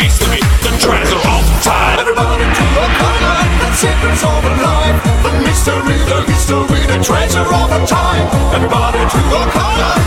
The trends are all tied. Everybody. The secrets of a life. The mystery, the history, the treasure of a time. Everybody to a guideline.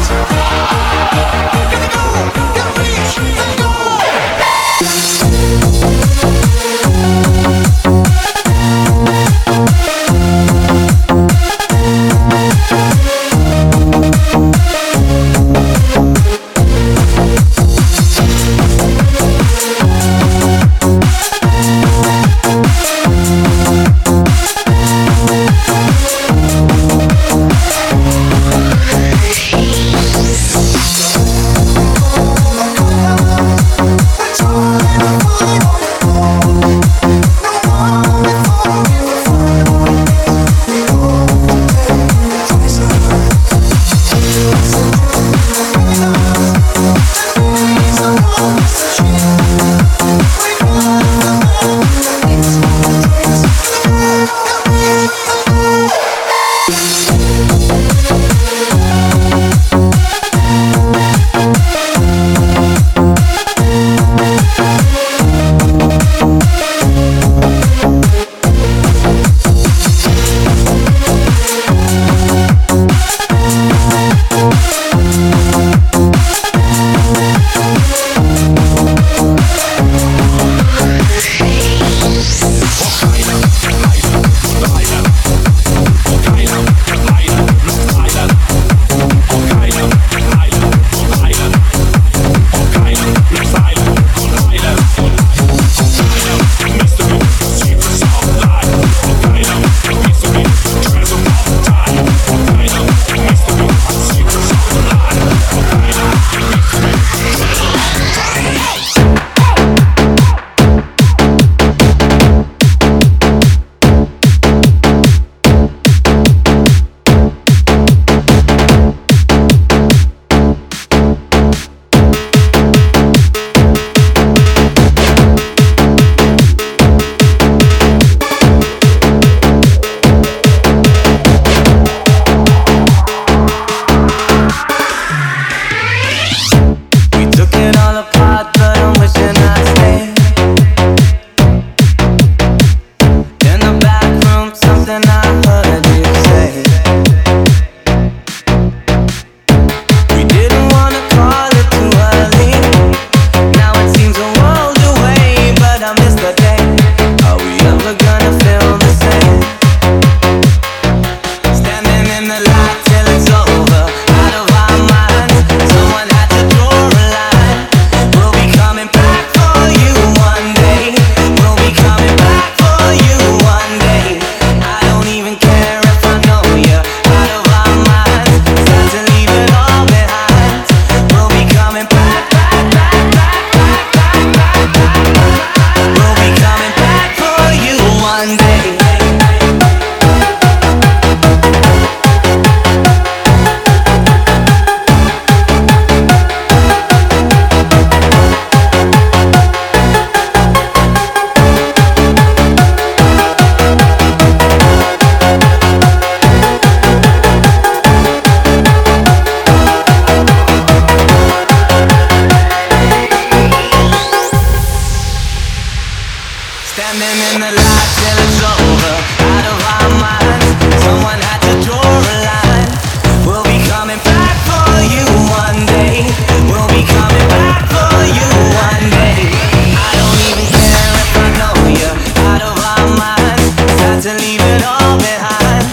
coming back for you one day. We'll be coming back for you one day. I don't even care if I know you're out of our minds. To leave it all behind.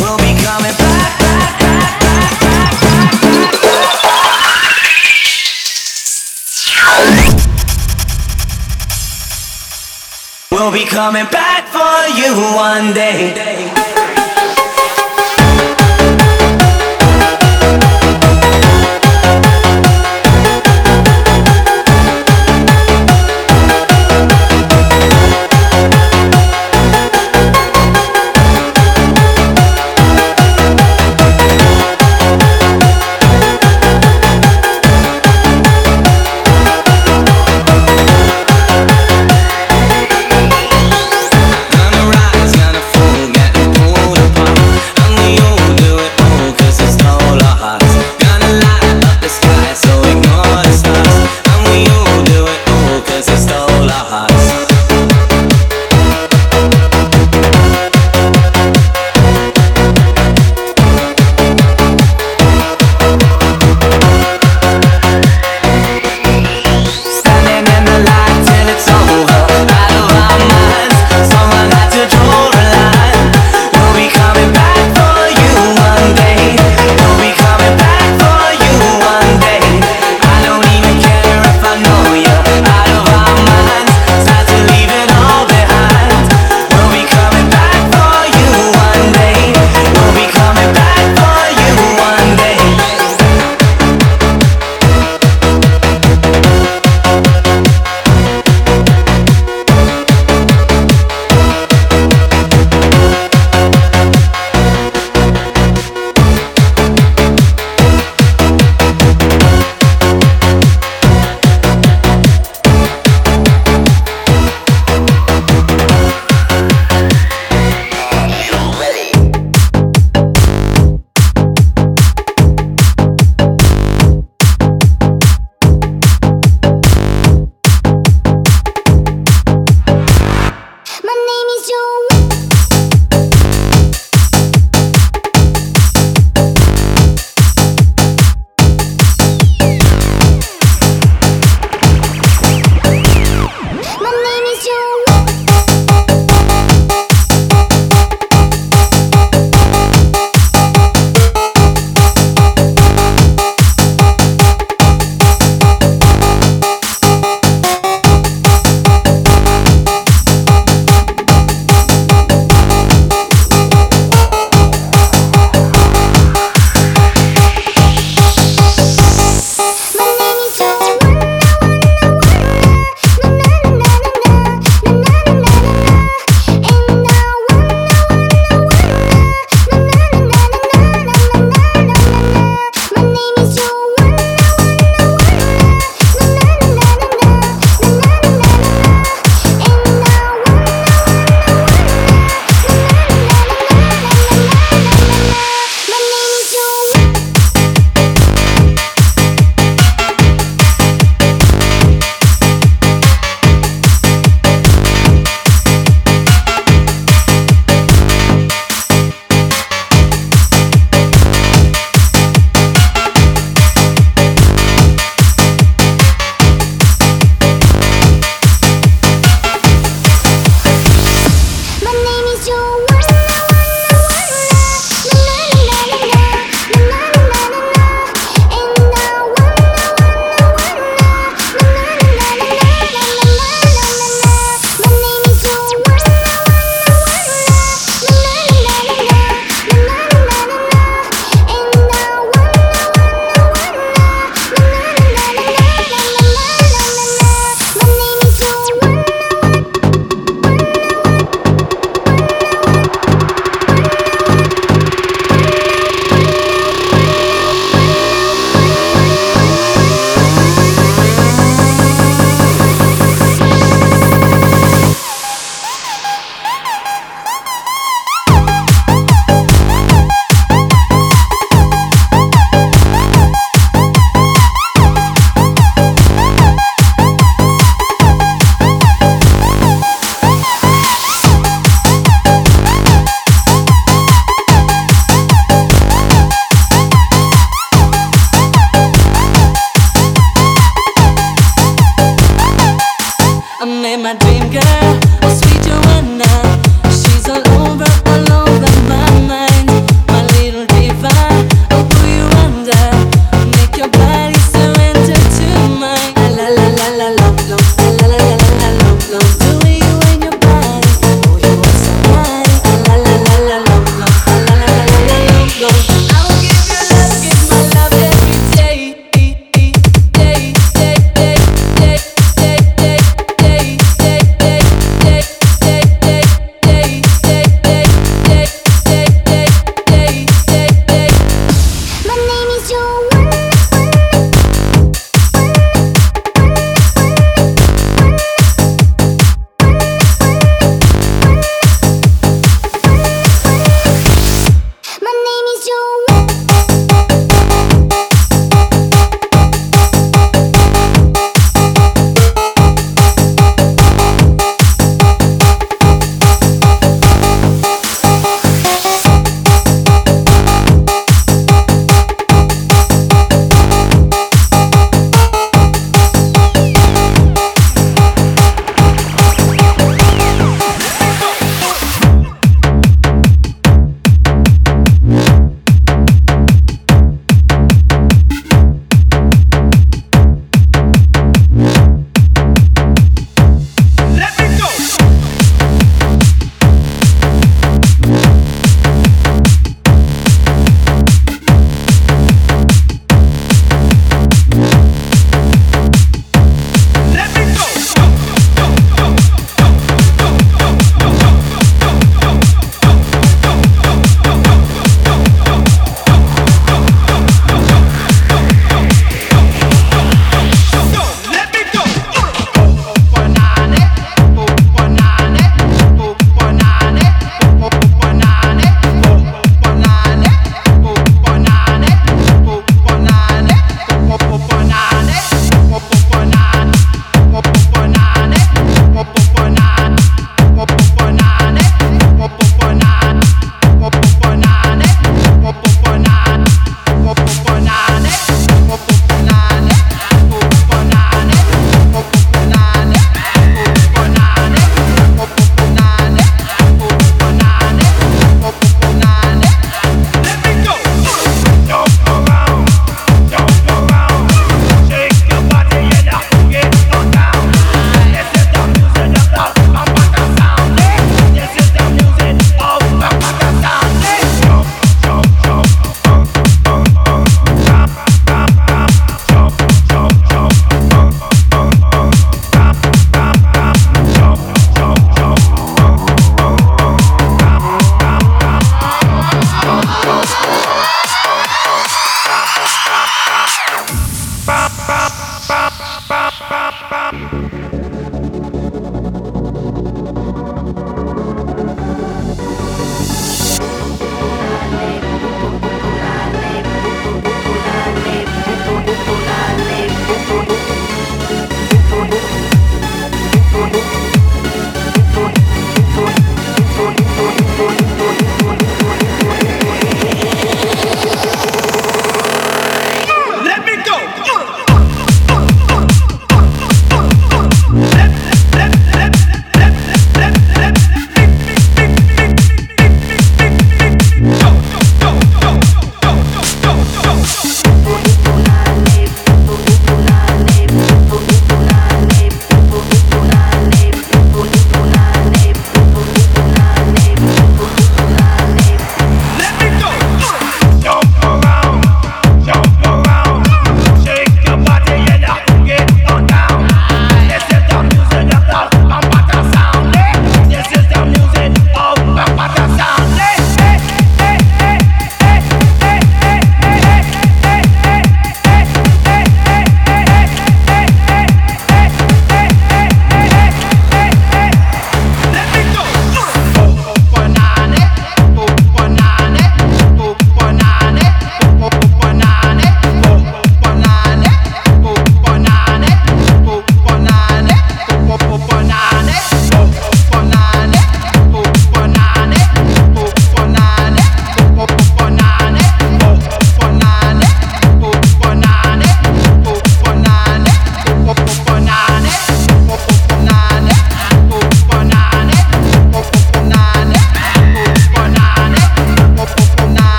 We'll be coming back, back, back, back, back, back, back. We'll be coming back for you one day.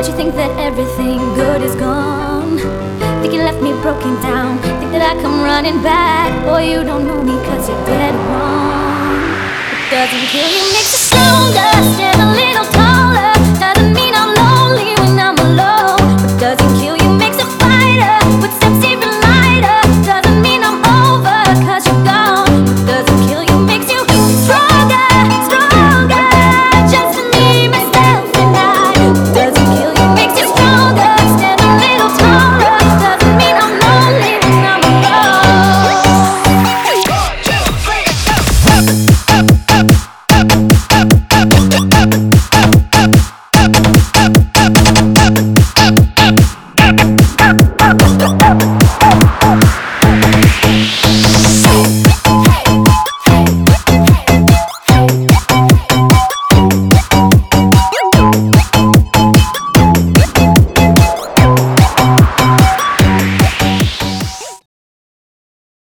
But you think that everything good is gone. Think you left me broken down. Think that I come running back. Boy, you don't know me cause you're dead wrong. It doesn't kill you, makes you stronger. Stand a little